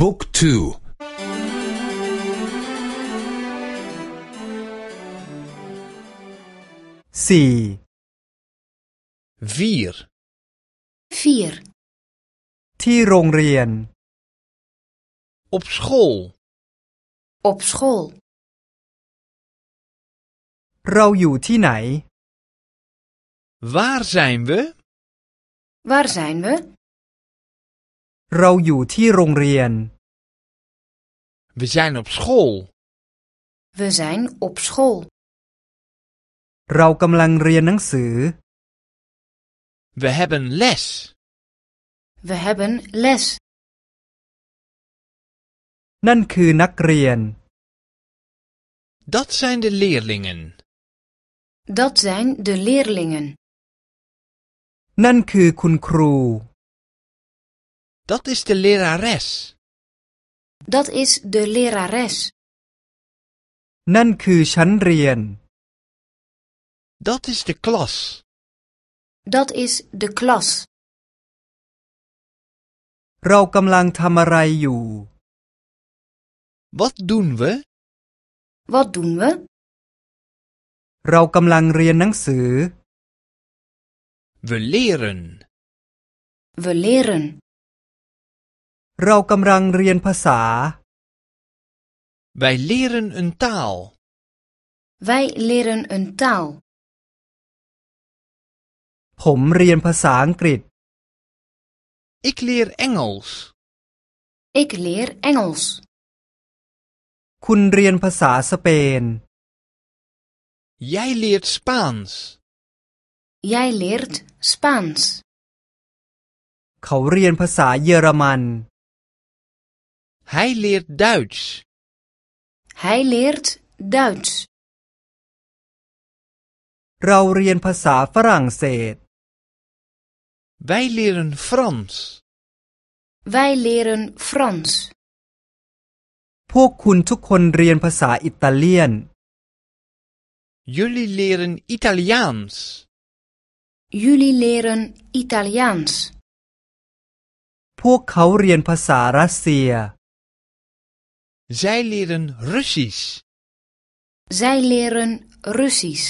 บุ๊กทู สี่ vier, 4. ที่โรงเรียน op school, Op school. เราอยู่ที่ไหน waar zijn we? Waar zijn we? เราอยู่ที่โรงเรียน We zijn op school, We zijn op school. เรากำลังเรียนหนังสือ we hebben les, We hebben les. นั่นคือนักเรียน dat zijn de leerlingen, Dat zijn de leerlingen. นั่นคือคุณครู dat is de lerares. Dat is de lerares. นั่นคือชั้นเรียน Dat is de klas. Dat is de klas. เรากำลังทำอะไรอยู่ Wat doen we? Wat doen we? เรากำลังเรียนหนังสือ We leren. We leren. เรากำลังเรียนภาษา wij leren een taal, Wij leren een taal. ผมเรียนภาษาอังกฤษ ik leer Engels, Ik leer Engels. คุณเรียนภาษาสเปน jij leert Spaans, Jij leert Spaans. เขาเรียนภาษาเยอรมัน hij leert Duits, Hij leert Duits. เราเรียนภาษาฝรั่งเศส wij leren Frans, Wij leren Frans. พวกคุณทุกคนเรียนภาษาอิตาเลียน jullie leren Italiaans, Jullie leren Italiaans. พวกเขาเรียนภาษารัสเซีย zij leren Russisch, Zij leren Russisch.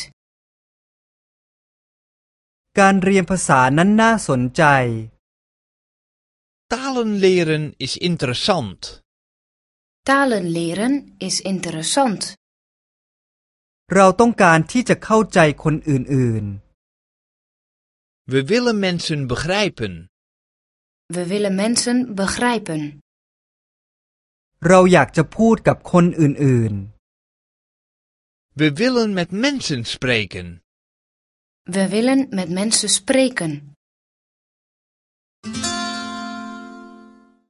การเรียนภาษานั้นน่าสนใจ talen leren is interessant. Talen leren is interessant. เราต้องการที่จะเข้าใจคนอื่น We willen mensen begrijpen. We willen mensen begrijpen. ๆ เราอยากจะพูดกับคนอื่น We willen met mensen spreken. We willen met mensen spreken.